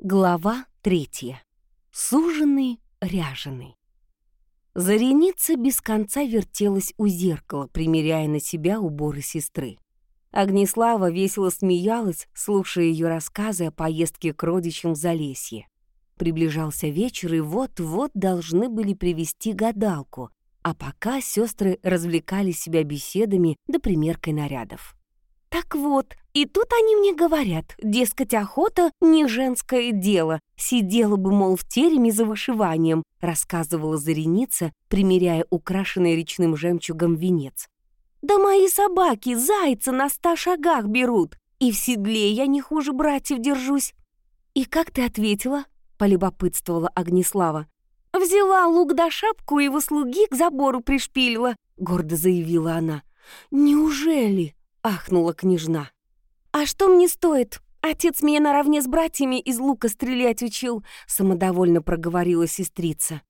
Глава третья. Суженный, ряженый. Зареница без конца вертелась у зеркала, примеряя на себя уборы сестры. Огнеслава весело смеялась, слушая ее рассказы о поездке к родичам в Залесье. Приближался вечер, и вот-вот должны были привести гадалку, а пока сестры развлекали себя беседами да примеркой нарядов. Так вот, и тут они мне говорят, дескать, охота не женское дело. Сидела бы, мол, в тереме за вышиванием, рассказывала Зареница, примеряя украшенный речным жемчугом венец. Да мои собаки зайца на ста шагах берут, и в седле я не хуже братьев держусь. И как ты ответила? полюбопытствовала Огнеслава. «Взяла лук да шапку и его слуги к забору пришпилила», — гордо заявила она. «Неужели?» — ахнула княжна. «А что мне стоит? Отец меня наравне с братьями из лука стрелять учил», — самодовольно проговорила сестрица.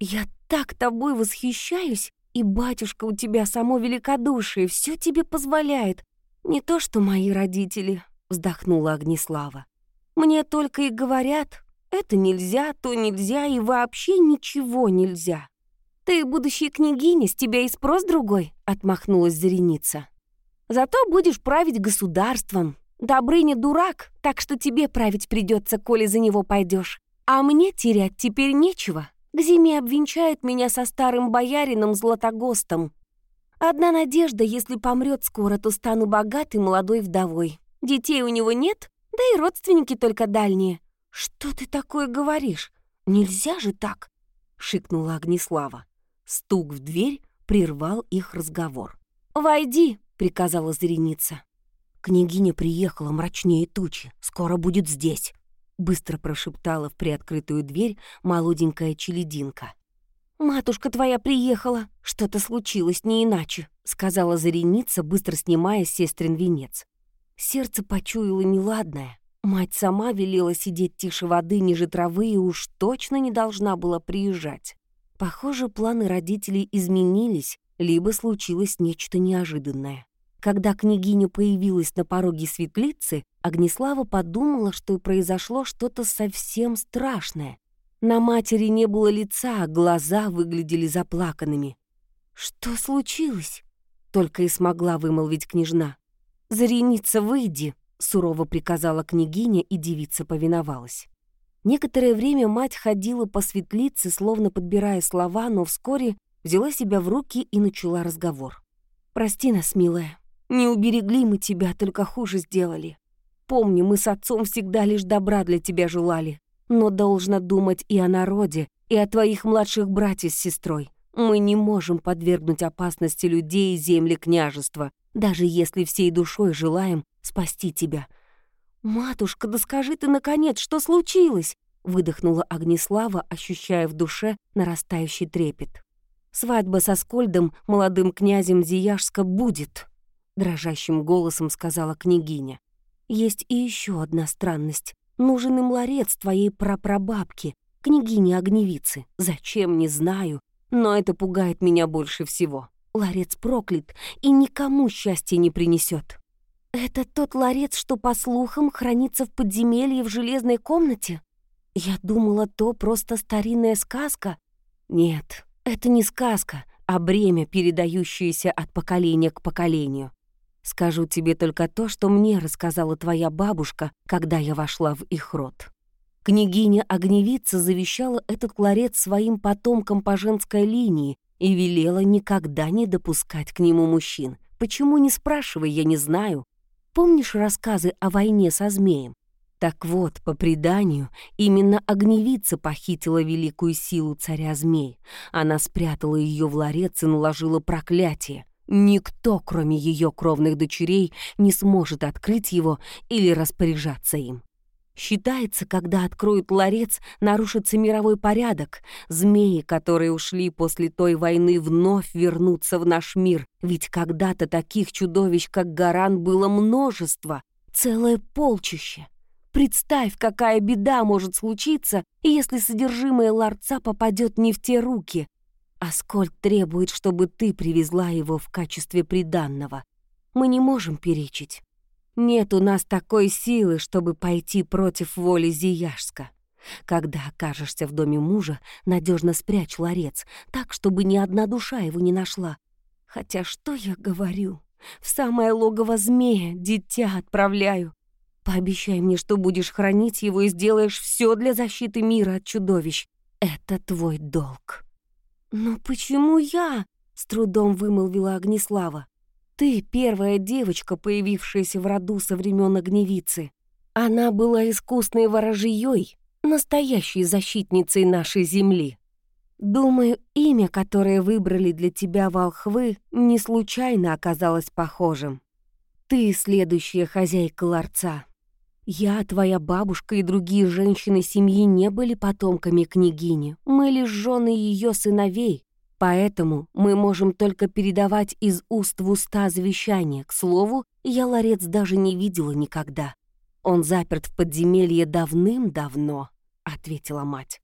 «Я так тобой восхищаюсь, и батюшка у тебя само великодушие, все тебе позволяет. Не то что мои родители», — вздохнула Огнеслава. «Мне только и говорят, это нельзя, то нельзя и вообще ничего нельзя». «Ты будущая княгиня, с тебя и спрос другой», — отмахнулась Зареница. Зато будешь править государством. Добрыня дурак, так что тебе править придется, коли за него пойдешь. А мне терять теперь нечего. К зиме обвенчает меня со старым боярином Златогостом. Одна надежда, если помрет скоро, то стану богатой молодой вдовой. Детей у него нет, да и родственники только дальние. Что ты такое говоришь? Нельзя же так!» — шикнула Огнеслава. Стук в дверь прервал их разговор. «Войди!» Приказала Зареница. «Княгиня приехала мрачнее тучи, скоро будет здесь», — быстро прошептала в приоткрытую дверь молоденькая челединка. «Матушка твоя приехала, что-то случилось, не иначе», — сказала Зареница, быстро снимая сестрин венец. Сердце почуяло неладное. Мать сама велела сидеть тише воды ниже травы и уж точно не должна была приезжать. Похоже, планы родителей изменились, либо случилось нечто неожиданное. Когда княгиня появилась на пороге светлицы, Огнеслава подумала, что произошло что-то совсем страшное. На матери не было лица, а глаза выглядели заплаканными. «Что случилось?» — только и смогла вымолвить княжна. «Зареница, выйди!» — сурово приказала княгиня, и девица повиновалась. Некоторое время мать ходила по светлице, словно подбирая слова, но вскоре взяла себя в руки и начала разговор. «Прости нас, милая, не уберегли мы тебя, только хуже сделали. Помни, мы с отцом всегда лишь добра для тебя желали. Но должна думать и о народе, и о твоих младших братьях с сестрой. Мы не можем подвергнуть опасности людей и земли княжества, даже если всей душой желаем спасти тебя. «Матушка, да скажи ты, наконец, что случилось?» выдохнула Огнеслава, ощущая в душе нарастающий трепет. «Свадьба со Скольдом, молодым князем Зияшска, будет», — дрожащим голосом сказала княгиня. «Есть и еще одна странность. Нужен им ларец твоей прапрабабки, княгини Огневицы. Зачем, не знаю, но это пугает меня больше всего. Ларец проклят и никому счастья не принесет. «Это тот ларец, что, по слухам, хранится в подземелье в железной комнате? Я думала, то просто старинная сказка. Нет, это не сказка, а бремя, передающееся от поколения к поколению. Скажу тебе только то, что мне рассказала твоя бабушка, когда я вошла в их род. Княгиня Огневица завещала этот кларет своим потомкам по женской линии и велела никогда не допускать к нему мужчин. Почему, не спрашивай, я не знаю. Помнишь рассказы о войне со змеем? Так вот, по преданию, именно огневица похитила великую силу царя змей. Она спрятала ее в ларец и наложила проклятие. Никто, кроме ее кровных дочерей, не сможет открыть его или распоряжаться им. Считается, когда откроют ларец, нарушится мировой порядок. Змеи, которые ушли после той войны, вновь вернутся в наш мир. Ведь когда-то таких чудовищ, как Гаран, было множество, целое полчище. Представь, какая беда может случиться, если содержимое ларца попадет не в те руки, Аскольд требует, чтобы ты привезла его в качестве приданного. Мы не можем перечить. Нет у нас такой силы, чтобы пойти против воли Зияшска. Когда окажешься в доме мужа, надежно спрячь ларец, так, чтобы ни одна душа его не нашла. Хотя что я говорю? В самое логово змея дитя отправляю. Пообещай мне, что будешь хранить его и сделаешь все для защиты мира от чудовищ. Это твой долг. Но почему я? С трудом вымолвила Огнеслава. Ты первая девочка, появившаяся в роду со времен огневицы. Она была искусной ворожьей, настоящей защитницей нашей земли. Думаю, имя, которое выбрали для тебя волхвы, не случайно оказалось похожим. Ты следующая хозяйка ларца. Я, твоя бабушка и другие женщины семьи не были потомками княгини. Мы лишь жены ее сыновей. Поэтому мы можем только передавать из уст в уста завещание. К слову, я ларец даже не видела никогда. Он заперт в подземелье давным-давно, — ответила мать.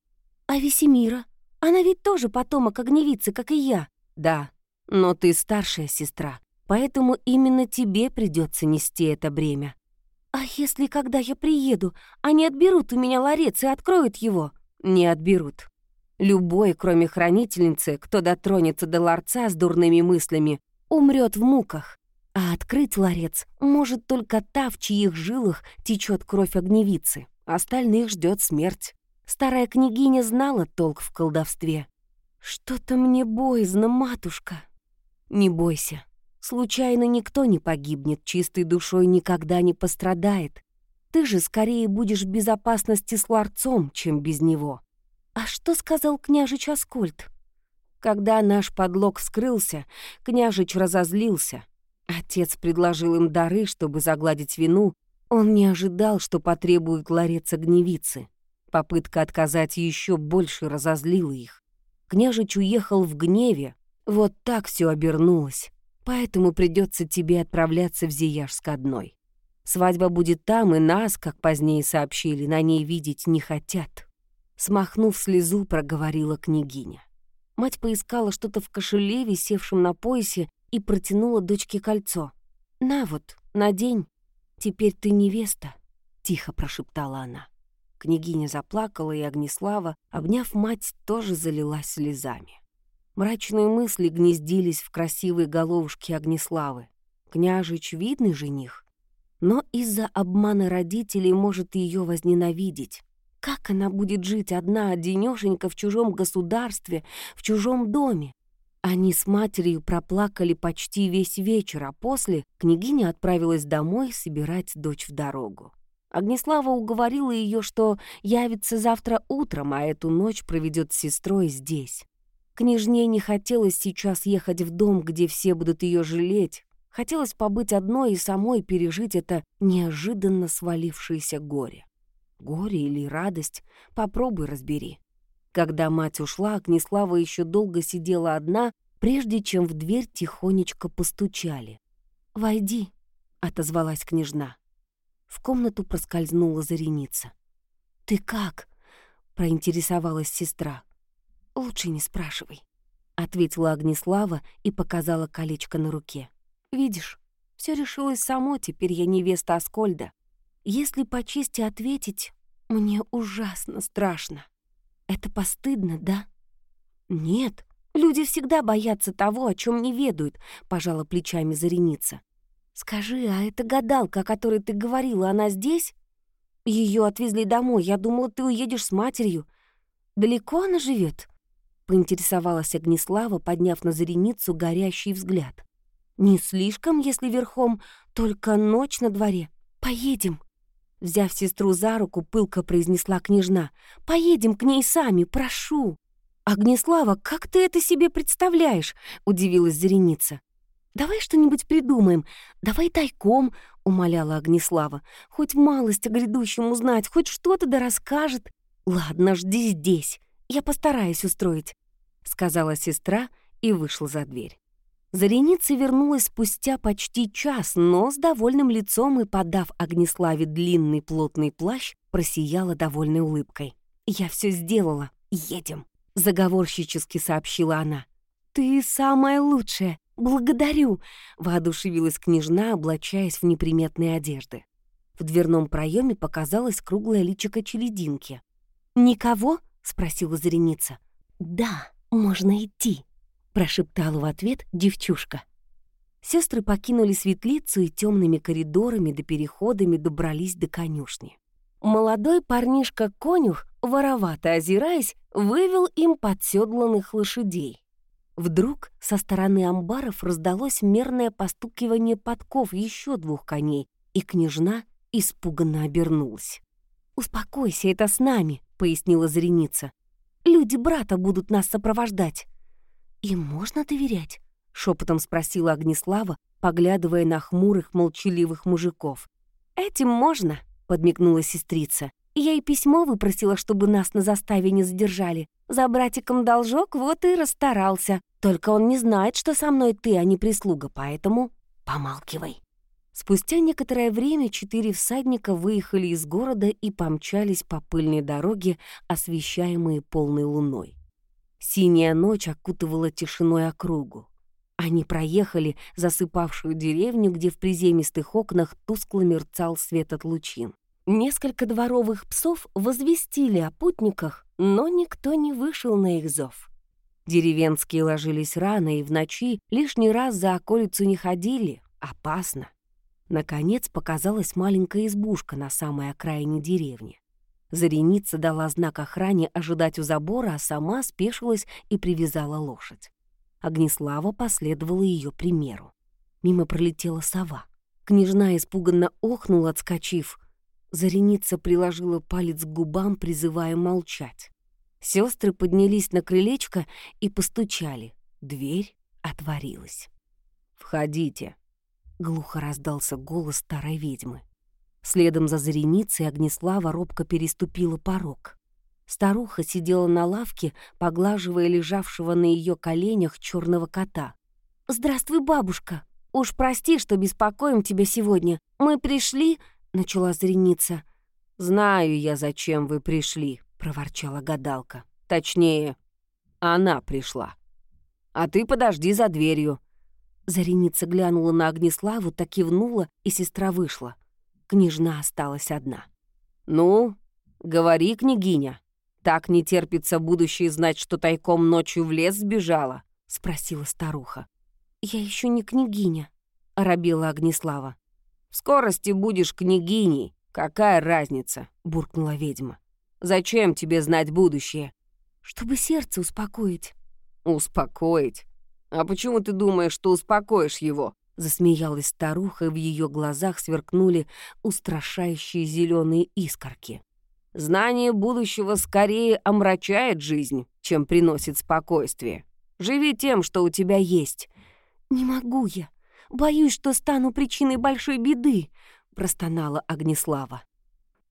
А Весемира? Она ведь тоже потомок огневицы, как и я. Да, но ты старшая сестра, поэтому именно тебе придется нести это бремя. А если, когда я приеду, они отберут у меня ларец и откроют его? Не отберут. Любой, кроме хранительницы, кто дотронется до ларца с дурными мыслями, умрет в муках. А открыть ларец может только та, в чьих жилах течет кровь огневицы. Остальных ждет смерть. Старая княгиня знала толк в колдовстве. «Что-то мне боязно, матушка». «Не бойся. Случайно никто не погибнет, чистой душой никогда не пострадает. Ты же скорее будешь в безопасности с ларцом, чем без него». «А что сказал княжич Аскольд?» Когда наш подлог вскрылся, княжич разозлился. Отец предложил им дары, чтобы загладить вину. Он не ожидал, что потребует ларец огневицы. Попытка отказать еще больше разозлила их. Княжич уехал в гневе. Вот так все обернулось. Поэтому придется тебе отправляться в Зияжск одной. Свадьба будет там, и нас, как позднее сообщили, на ней видеть не хотят. Смахнув слезу, проговорила княгиня. Мать поискала что-то в кошеле, висевшем на поясе, и протянула дочке кольцо. «На вот, надень. Теперь ты невеста», — тихо прошептала она. Княгиня заплакала, и Огнеслава, обняв мать, тоже залилась слезами. Мрачные мысли гнездились в красивой головушке Огнеславы. Княжич — видный жених, но из-за обмана родителей может ее возненавидеть. Как она будет жить одна, одинёшенька в чужом государстве, в чужом доме? Они с матерью проплакали почти весь вечер, а после княгиня отправилась домой собирать дочь в дорогу. Огнеслава уговорила ее, что явится завтра утром, а эту ночь проведет с сестрой здесь. Княжне не хотелось сейчас ехать в дом, где все будут ее жалеть. Хотелось побыть одной и самой пережить это неожиданно свалившееся горе. Горе или радость — попробуй разбери. Когда мать ушла, Огнеслава еще долго сидела одна, прежде чем в дверь тихонечко постучали. «Войди», — отозвалась княжна. В комнату проскользнула Зареница. «Ты как?» — проинтересовалась сестра. «Лучше не спрашивай», — ответила Огнеслава и показала колечко на руке. «Видишь, все решилось само, теперь я невеста Аскольда. Если по чести ответить, мне ужасно страшно. Это постыдно, да?» «Нет, люди всегда боятся того, о чем не ведают», — пожала плечами Зареница. «Скажи, а это гадалка, о которой ты говорила, она здесь?» Ее отвезли домой. Я думала, ты уедешь с матерью. Далеко она живет? Поинтересовалась Огнеслава, подняв на Зареницу горящий взгляд. «Не слишком, если верхом, только ночь на дворе. Поедем!» Взяв сестру за руку, пылко произнесла княжна. «Поедем к ней сами, прошу!» «Огнеслава, как ты это себе представляешь?» — удивилась Зареница. «Давай что-нибудь придумаем. Давай тайком», — умоляла Огнеслава. «Хоть малость о грядущем узнать, хоть что-то да расскажет». «Ладно, жди здесь. Я постараюсь устроить», — сказала сестра и вышла за дверь. Зареница вернулась спустя почти час, но с довольным лицом и, подав Огнеславе длинный плотный плащ, просияла довольной улыбкой. «Я все сделала. Едем», — заговорщически сообщила она. «Ты самая лучшая», «Благодарю!» — воодушевилась княжна, облачаясь в неприметные одежды. В дверном проеме показалась круглая личико челединки. «Никого?» — спросила Зареница. «Да, можно идти», — прошептала в ответ девчушка. Сестры покинули светлицу и темными коридорами до переходами добрались до конюшни. Молодой парнишка-конюх, воровато озираясь, вывел им подседланных лошадей. Вдруг со стороны амбаров раздалось мерное постукивание подков еще двух коней, и княжна испуганно обернулась. «Успокойся, это с нами», — пояснила Зареница. «Люди брата будут нас сопровождать». «Им можно доверять?» — шепотом спросила Огнеслава, поглядывая на хмурых, молчаливых мужиков. «Этим можно», — подмигнула сестрица. «Я и письмо выпросила, чтобы нас на заставе не задержали. За братиком должок, вот и расстарался. Только он не знает, что со мной ты, а не прислуга, поэтому помалкивай». Спустя некоторое время четыре всадника выехали из города и помчались по пыльной дороге, освещаемые полной луной. Синяя ночь окутывала тишиной округу. Они проехали засыпавшую деревню, где в приземистых окнах тускло мерцал свет от лучин. Несколько дворовых псов возвестили о путниках, но никто не вышел на их зов. Деревенские ложились рано и в ночи лишний раз за околицу не ходили. Опасно. Наконец показалась маленькая избушка на самой окраине деревни. Зареница дала знак охране ожидать у забора, а сама спешилась и привязала лошадь. Огнеслава последовала ее примеру. Мимо пролетела сова. Княжна испуганно охнула, отскочив. Зареница приложила палец к губам, призывая молчать. Сестры поднялись на крылечко и постучали. Дверь отворилась. «Входите», — глухо раздался голос старой ведьмы. Следом за Зареницей Огнеслава робко переступила порог. Старуха сидела на лавке, поглаживая лежавшего на ее коленях черного кота. «Здравствуй, бабушка! Уж прости, что беспокоим тебя сегодня. Мы пришли...» — начала Зареница. «Знаю я, зачем вы пришли», — проворчала гадалка. «Точнее, она пришла. А ты подожди за дверью. Зареница глянула на Огнеславу, так кивнула, и сестра вышла. Княжна осталась одна. «Ну, говори, княгиня, так не терпится будущее знать, что тайком ночью в лес сбежала?» — спросила старуха. «Я еще не княгиня», — оробила Огнеслава. «В скорости будешь княгиней. Какая разница?» — буркнула ведьма. «Зачем тебе знать будущее?» «Чтобы сердце успокоить». «Успокоить? «А почему ты думаешь, что успокоишь его?» Засмеялась старуха, и в ее глазах сверкнули устрашающие зеленые искорки. «Знание будущего скорее омрачает жизнь, чем приносит спокойствие. Живи тем, что у тебя есть». «Не могу я. Боюсь, что стану причиной большой беды», — простонала Огнеслава.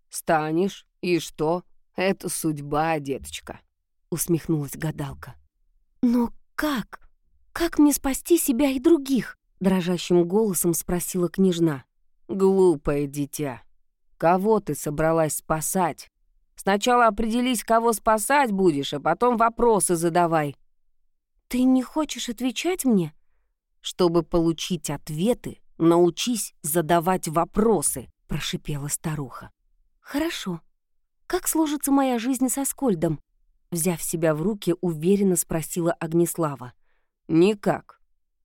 «Станешь? И что? Это судьба, деточка», — усмехнулась гадалка. «Но как?» «Как мне спасти себя и других?» — дрожащим голосом спросила княжна. «Глупое дитя. Кого ты собралась спасать? Сначала определись, кого спасать будешь, а потом вопросы задавай». «Ты не хочешь отвечать мне?» «Чтобы получить ответы, научись задавать вопросы», — прошипела старуха. «Хорошо. Как сложится моя жизнь со Скольдом?» Взяв себя в руки, уверенно спросила Огнеслава. «Никак.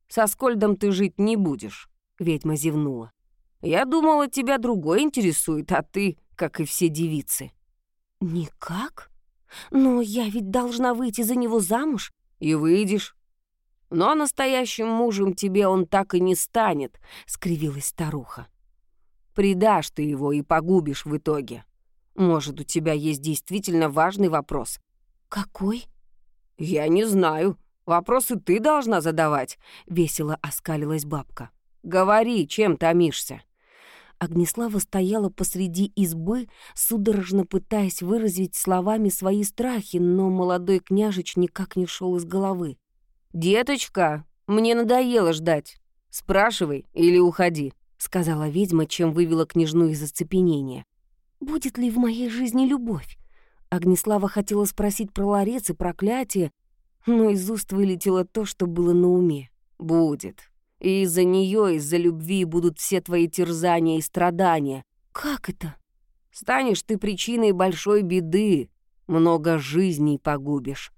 Со Скольдом ты жить не будешь», — ведьма зевнула. «Я думала, тебя другой интересует, а ты, как и все девицы». «Никак? Но я ведь должна выйти за него замуж». «И выйдешь. Но настоящим мужем тебе он так и не станет», — скривилась старуха. «Предашь ты его и погубишь в итоге. Может, у тебя есть действительно важный вопрос?» «Какой?» «Я не знаю», Вопросы ты должна задавать», — весело оскалилась бабка. «Говори, чем томишься?» Огнеслава стояла посреди избы, судорожно пытаясь выразить словами свои страхи, но молодой княжич никак не шел из головы. «Деточка, мне надоело ждать. Спрашивай или уходи», — сказала ведьма, чем вывела княжну из оцепенения. «Будет ли в моей жизни любовь?» Огнеслава хотела спросить про ларец и проклятие, но из уст вылетело то, что было на уме. Будет. И из-за нее, из-за любви будут все твои терзания и страдания. Как это? Станешь ты причиной большой беды. Много жизней погубишь.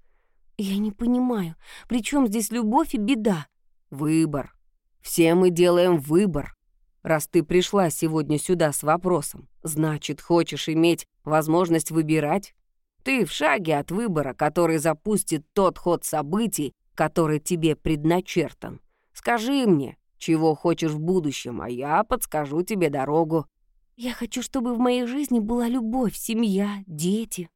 Я не понимаю, при чем здесь любовь и беда? Выбор. Все мы делаем выбор. Раз ты пришла сегодня сюда с вопросом, значит, хочешь иметь возможность выбирать? Ты в шаге от выбора, который запустит тот ход событий, который тебе предначертан. Скажи мне, чего хочешь в будущем, а я подскажу тебе дорогу. Я хочу, чтобы в моей жизни была любовь, семья, дети.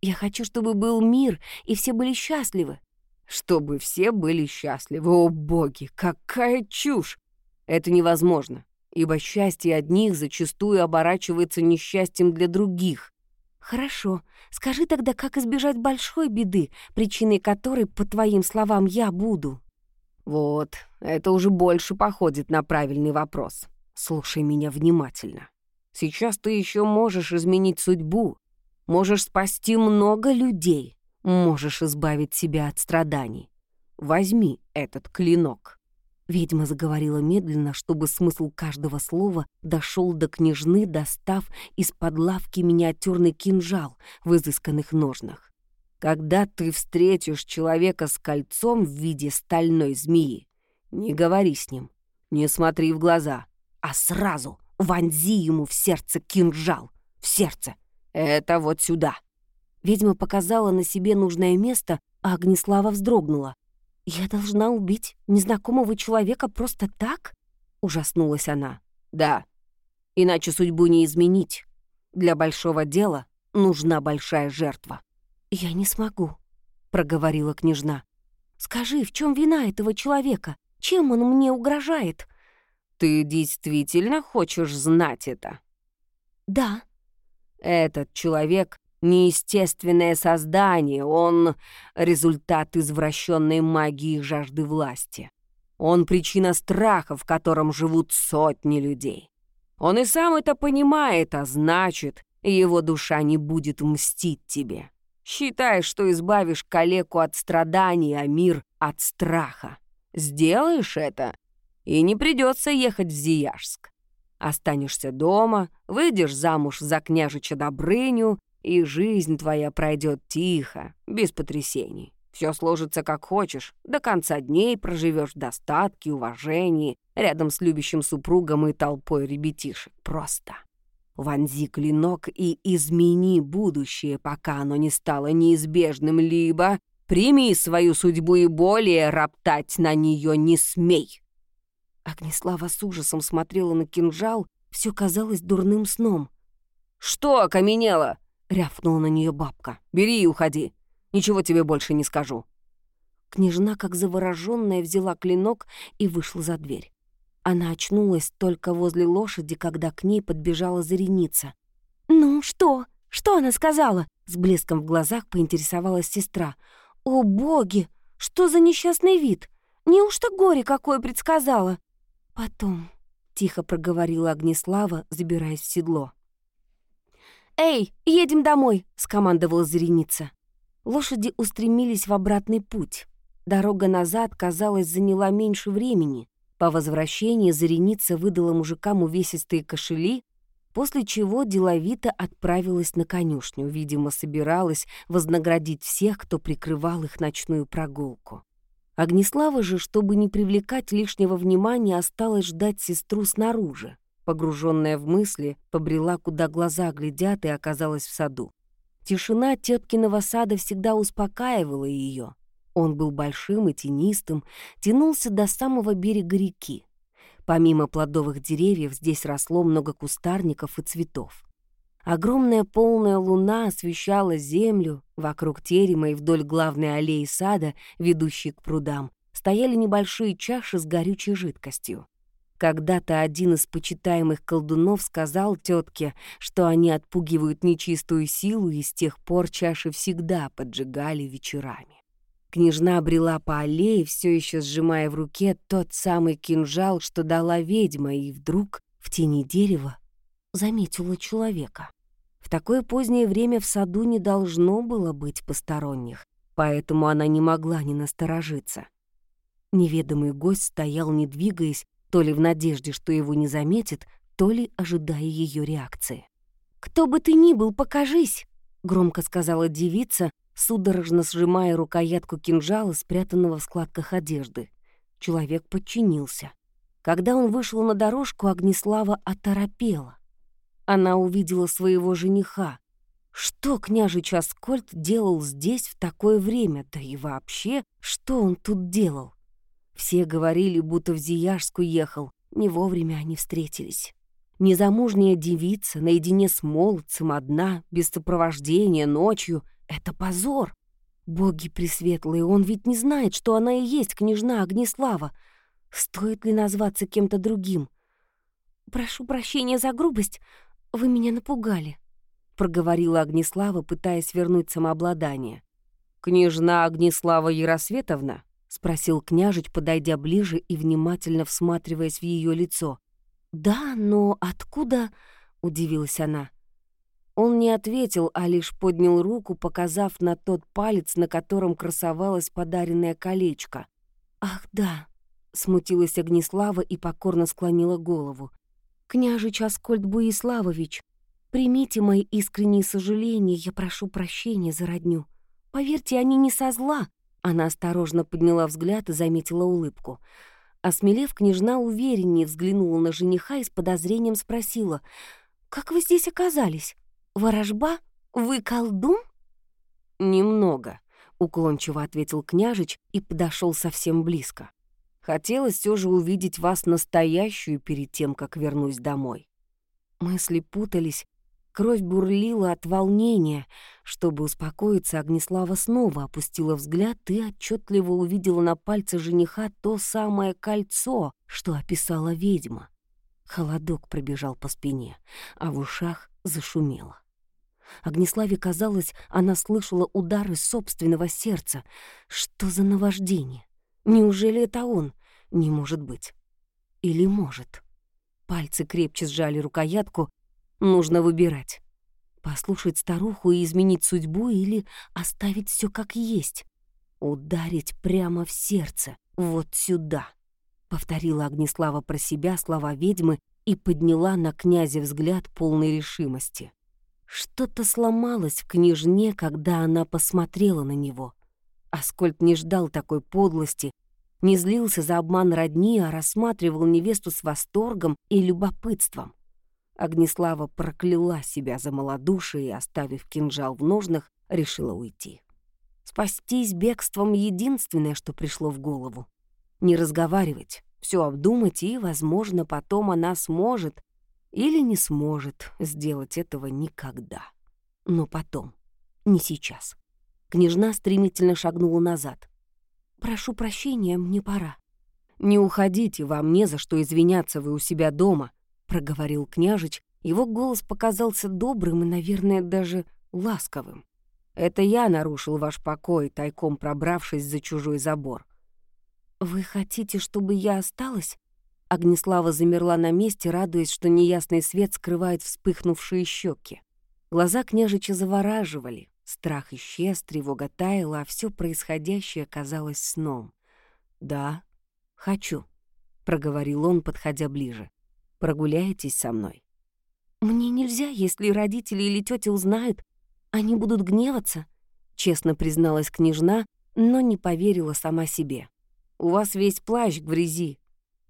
Я хочу, чтобы был мир, и все были счастливы. Чтобы все были счастливы. О, боги, какая чушь! Это невозможно, ибо счастье одних зачастую оборачивается несчастьем для других. Хорошо, скажи тогда, как избежать большой беды, причиной которой, по твоим словам, я буду. Вот, это уже больше походит на правильный вопрос. Слушай меня внимательно. Сейчас ты еще можешь изменить судьбу, можешь спасти много людей, можешь избавить себя от страданий. Возьми этот клинок». Ведьма заговорила медленно, чтобы смысл каждого слова дошел до княжны, достав из-под лавки миниатюрный кинжал в изысканных ножнах. «Когда ты встретишь человека с кольцом в виде стальной змеи, не говори с ним, не смотри в глаза, а сразу вонзи ему в сердце кинжал, в сердце. Это вот сюда». Ведьма показала на себе нужное место, а Огнеслава вздрогнула. «Я должна убить незнакомого человека просто так?» — ужаснулась она. «Да, иначе судьбу не изменить. Для большого дела нужна большая жертва». «Я не смогу», — проговорила княжна. «Скажи, в чем вина этого человека? Чем он мне угрожает?» «Ты действительно хочешь знать это?» «Да». «Этот человек — неестественное создание, он — результат извращенной магии жажды власти. Он — причина страха, в котором живут сотни людей. Он и сам это понимает, а значит, его душа не будет мстить тебе. Считай, что избавишь калеку от страданий, а мир — от страха. Сделаешь это, и не придется ехать в Зияжск. Останешься дома, выйдешь замуж за княжича Добрыню, и жизнь твоя пройдет тихо, без потрясений. Все сложится как хочешь, до конца дней проживешь в достатке, уважении, рядом с любящим супругом и толпой ребятишек. Просто. Вонзи клинок и измени будущее, пока оно не стало неизбежным, либо прими свою судьбу и более роптать на нее не смей. Огнеслава с ужасом смотрела на кинжал, все казалось дурным сном. «Что окаменело?» — рявкнула на нее бабка. «Бери и уходи. Ничего тебе больше не скажу». Княжна, как завороженная, взяла клинок и вышла за дверь. Она очнулась только возле лошади, когда к ней подбежала Зареница. «Ну, что? Что она сказала?» С блеском в глазах поинтересовалась сестра. «О, боги! Что за несчастный вид? Неужто горе какое предсказала?» «Потом», — тихо проговорила Огнеслава, забираясь в седло. «Эй, едем домой!» — скомандовала Зреница. Лошади устремились в обратный путь. Дорога назад, казалось, заняла меньше времени. По возвращении Зареница выдала мужикам увесистые кошели, после чего деловито отправилась на конюшню, видимо, собиралась вознаградить всех, кто прикрывал их ночную прогулку. Огнеслава же, чтобы не привлекать лишнего внимания, осталась ждать сестру снаружи. Погруженная в мысли, побрела, куда глаза глядят, и оказалась в саду. Тишина теткиного сада всегда успокаивала ее. Он был большим и тенистым, тянулся до самого берега реки. Помимо плодовых деревьев здесь росло много кустарников и цветов. Огромная полная луна освещала землю, вокруг терема и вдоль главной аллеи сада, ведущей к прудам, стояли небольшие чаши с горючей жидкостью. Когда-то один из почитаемых колдунов сказал тетке, что они отпугивают нечистую силу, и с тех пор чаши всегда поджигали вечерами. Княжна брела по аллее, все еще сжимая в руке тот самый кинжал, что дала ведьма, и вдруг в тени дерева заметила человека. В такое позднее время в саду не должно было быть посторонних, поэтому она не могла не насторожиться. Неведомый гость стоял, не двигаясь, то ли в надежде, что его не заметит, то ли ожидая ее реакции. «Кто бы ты ни был, покажись!» — громко сказала девица, судорожно сжимая рукоятку кинжала, спрятанного в складках одежды. Человек подчинился. Когда он вышел на дорожку, Огнеслава оторопела. Она увидела своего жениха. Что княжич Аскольд делал здесь в такое время, да и вообще, что он тут делал? Все говорили, будто в Зияжску ехал, не вовремя они встретились. Незамужняя девица наедине с молодцем одна, без сопровождения, ночью — это позор. Боги пресветлые, он ведь не знает, что она и есть княжна Огнеслава. Стоит ли назваться кем-то другим? «Прошу прощения за грубость, вы меня напугали», — проговорила Огнеслава, пытаясь вернуть самообладание. «Княжна Огнеслава Яросветовна?» — спросил княжич, подойдя ближе и внимательно всматриваясь в ее лицо. «Да, но откуда?» — удивилась она. Он не ответил, а лишь поднял руку, показав на тот палец, на котором красовалось подаренное колечко. «Ах, да!» — смутилась Огнеслава и покорно склонила голову. «Княжич Аскольд Буиславович, примите мои искренние сожаления, я прошу прощения за родню. Поверьте, они не со зла». Она осторожно подняла взгляд и заметила улыбку. Осмелев, княжна увереннее взглянула на жениха и с подозрением спросила, «Как вы здесь оказались? Ворожба? Вы колдун?» «Немного», — уклончиво ответил княжич и подошел совсем близко. «Хотелось все же увидеть вас настоящую перед тем, как вернусь домой». Мысли путались, Кровь бурлила от волнения. Чтобы успокоиться, Огнеслава снова опустила взгляд и отчетливо увидела на пальце жениха то самое кольцо, что описала ведьма. Холодок пробежал по спине, а в ушах зашумело. Огнеславе казалось, она слышала удары собственного сердца. Что за наваждение? Неужели это он? Не может быть. Или может? Пальцы крепче сжали рукоятку, Нужно выбирать. Послушать старуху и изменить судьбу или оставить все как есть. Ударить прямо в сердце, вот сюда. Повторила Огнеслава про себя слова ведьмы и подняла на князя взгляд полной решимости. Что-то сломалось в княжне, когда она посмотрела на него. Аскольд не ждал такой подлости, не злился за обман родни, а рассматривал невесту с восторгом и любопытством. Огнеслава прокляла себя за малодушие и, оставив кинжал в ножнах, решила уйти. Спастись бегством — единственное, что пришло в голову. Не разговаривать, все обдумать, и, возможно, потом она сможет или не сможет сделать этого никогда. Но потом, не сейчас. Княжна стремительно шагнула назад. «Прошу прощения, мне пора». «Не уходите, вам не за что извиняться, вы у себя дома», проговорил княжич. Его голос показался добрым и, наверное, даже ласковым. «Это я нарушил ваш покой, тайком пробравшись за чужой забор». «Вы хотите, чтобы я осталась?» Огнеслава замерла на месте, радуясь, что неясный свет скрывает вспыхнувшие щеки. Глаза княжича завораживали. Страх исчез, тревога таяла, а все происходящее казалось сном. «Да, хочу», — проговорил он, подходя ближе. Прогуляетесь со мной?» «Мне нельзя, если родители или тетя узнают. Они будут гневаться», — честно призналась княжна, но не поверила сама себе. «У вас весь плащ в грязи.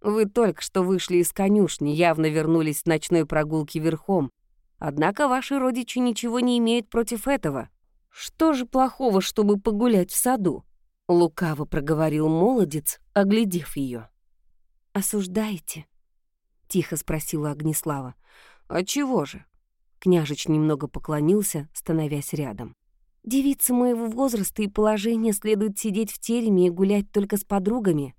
Вы только что вышли из конюшни, явно вернулись с ночной прогулки верхом. Однако ваши родичи ничего не имеют против этого. Что же плохого, чтобы погулять в саду?» Лукаво проговорил молодец, оглядев ее. «Осуждаете?» Тихо спросила Огнеслава. «А чего же?» Княжич немного поклонился, становясь рядом. «Девице моего возраста и положения следует сидеть в тереме и гулять только с подругами».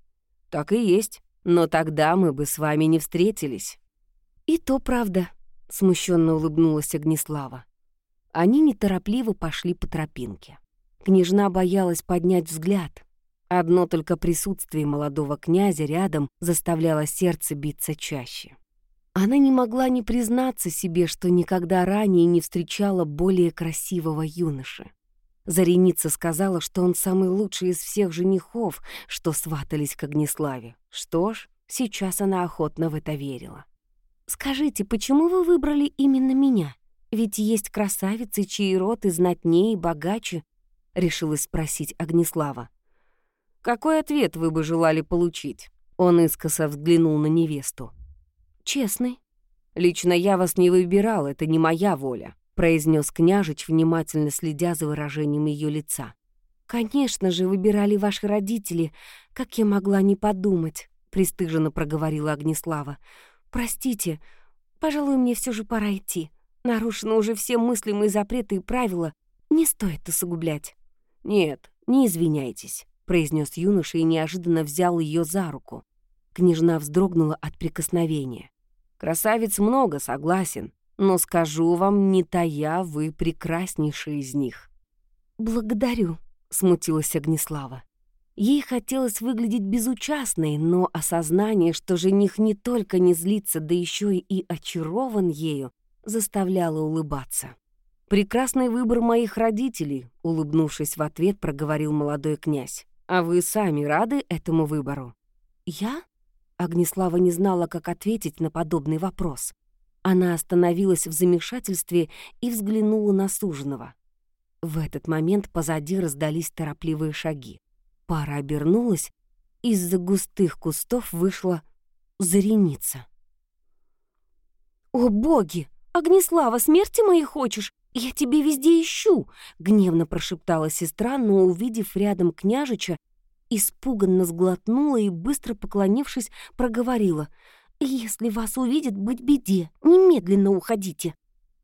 «Так и есть. Но тогда мы бы с вами не встретились». «И то правда», — смущенно улыбнулась Огнеслава. Они неторопливо пошли по тропинке. Княжна боялась поднять взгляд. Одно только присутствие молодого князя рядом заставляло сердце биться чаще. Она не могла не признаться себе, что никогда ранее не встречала более красивого юноши. Зареница сказала, что он самый лучший из всех женихов, что сватались к Огнеславе. Что ж, сейчас она охотно в это верила. «Скажите, почему вы выбрали именно меня? Ведь есть красавицы, чьи роты знатнее и богаче», — решилась спросить Огнеслава. «Какой ответ вы бы желали получить?» Он искоса взглянул на невесту. «Честный». «Лично я вас не выбирал, это не моя воля произнес княжич, внимательно следя за выражением ее лица. «Конечно же, выбирали ваши родители. Как я могла не подумать?» — пристыженно проговорила Огнеслава. «Простите, пожалуй, мне все же пора идти. Нарушены уже все мыслимые запреты и правила. Не стоит усугублять». «Нет, не извиняйтесь», — произнес юноша и неожиданно взял ее за руку. Княжна вздрогнула от прикосновения. «Красавиц много, согласен, но скажу вам, не тая, вы прекраснейший из них». «Благодарю», — смутилась Огнеслава. Ей хотелось выглядеть безучастной, но осознание, что жених не только не злится, да еще и очарован ею, заставляло улыбаться. «Прекрасный выбор моих родителей», — улыбнувшись в ответ, проговорил молодой князь. «А вы сами рады этому выбору?» «Я?» Огнеслава не знала, как ответить на подобный вопрос. Она остановилась в замешательстве и взглянула на суженого. В этот момент позади раздались торопливые шаги. Пара обернулась, из-за густых кустов вышла зареница. «О, боги! Огнеслава, смерти моей хочешь? Я тебе везде ищу!» — гневно прошептала сестра, но, увидев рядом княжича, испуганно сглотнула и, быстро поклонившись, проговорила — «Если вас увидят, быть беде, немедленно уходите».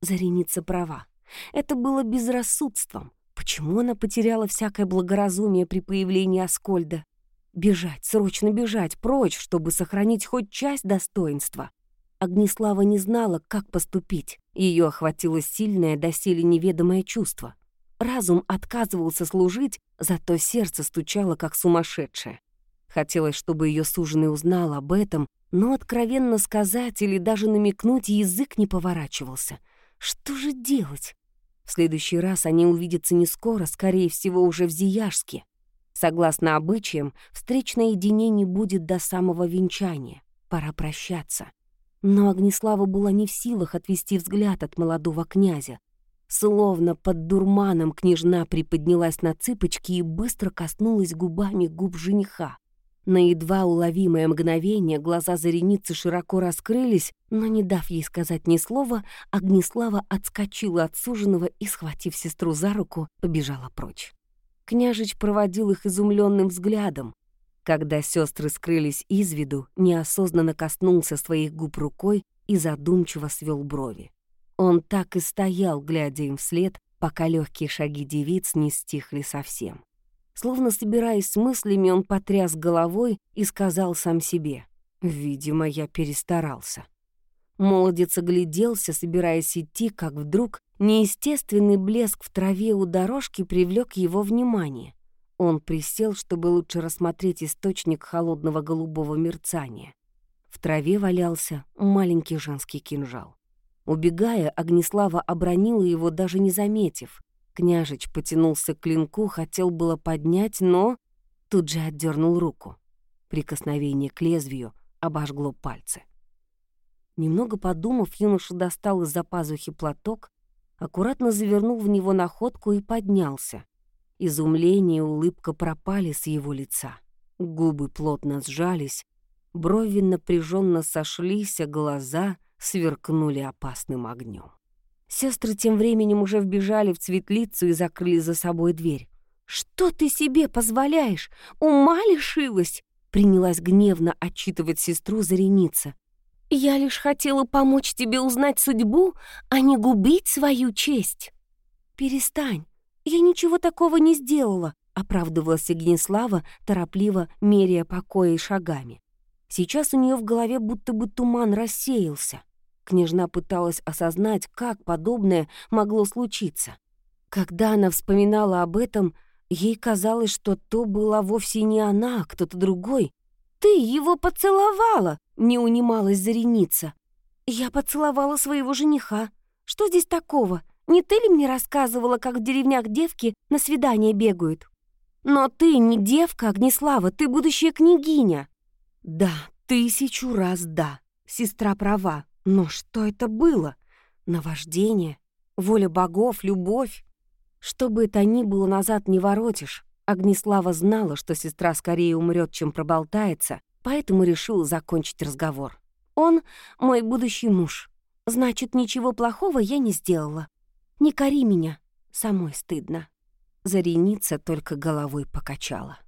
Зареница права. Это было безрассудством. Почему она потеряла всякое благоразумие при появлении Аскольда? Бежать, срочно бежать, прочь, чтобы сохранить хоть часть достоинства. Огнеслава не знала, как поступить. Ее охватило сильное, доселе неведомое чувство. Разум отказывался служить, зато сердце стучало, как сумасшедшее. Хотелось, чтобы ее суженый узнал об этом но откровенно сказать или даже намекнуть язык не поворачивался. Что же делать? В следующий раз они увидятся не скоро, скорее всего, уже в Зияшске. Согласно обычаям, встреч наедине не будет до самого венчания. Пора прощаться. Но Огнеслава была не в силах отвести взгляд от молодого князя. Словно под дурманом княжна приподнялась на цыпочки и быстро коснулась губами губ жениха. На едва уловимое мгновение глаза Зареницы широко раскрылись, но, не дав ей сказать ни слова, Огнеслава отскочила от суженого и, схватив сестру за руку, побежала прочь. Княжич проводил их изумленным взглядом. Когда сестры скрылись из виду, неосознанно коснулся своих губ рукой и задумчиво свел брови. Он так и стоял, глядя им вслед, пока легкие шаги девиц не стихли совсем. Словно собираясь с мыслями, он потряс головой и сказал сам себе. «Видимо, я перестарался». Молодец огляделся, собираясь идти, как вдруг неестественный блеск в траве у дорожки привлек его внимание. Он присел, чтобы лучше рассмотреть источник холодного голубого мерцания. В траве валялся маленький женский кинжал. Убегая, Огнеслава обронила его, даже не заметив. Княжич потянулся к клинку, хотел было поднять, но тут же отдернул руку. Прикосновение к лезвию обожгло пальцы. Немного подумав, юноша достал из-за пазухи платок, аккуратно завернул в него находку и поднялся. Изумление и улыбка пропали с его лица. Губы плотно сжались, брови напряженно сошлись, а глаза сверкнули опасным огнем. Сестры тем временем уже вбежали в цветлицу и закрыли за собой дверь. «Что ты себе позволяешь? Ума лишилась?» Принялась гневно отчитывать сестру Зареница. «Я лишь хотела помочь тебе узнать судьбу, а не губить свою честь». «Перестань, я ничего такого не сделала», — оправдывалась Огнеслава, торопливо меряя покоя и шагами. Сейчас у нее в голове будто бы туман рассеялся. Княжна пыталась осознать, как подобное могло случиться. Когда она вспоминала об этом, ей казалось, что то была вовсе не она, а кто-то другой. «Ты его поцеловала!» — не унималась Зареница. «Я поцеловала своего жениха. Что здесь такого? Не ты ли мне рассказывала, как в деревнях девки на свидание бегают? Но ты не девка, Огнеслава, ты будущая княгиня. Да, тысячу раз да. Сестра права. Но что это было? Наваждение? Воля богов? Любовь? Что бы это ни было, назад не воротишь. Огнеслава знала, что сестра скорее умрет, чем проболтается, поэтому решила закончить разговор. «Он — мой будущий муж. Значит, ничего плохого я не сделала. Не кори меня, самой стыдно». Зареница только головой покачала.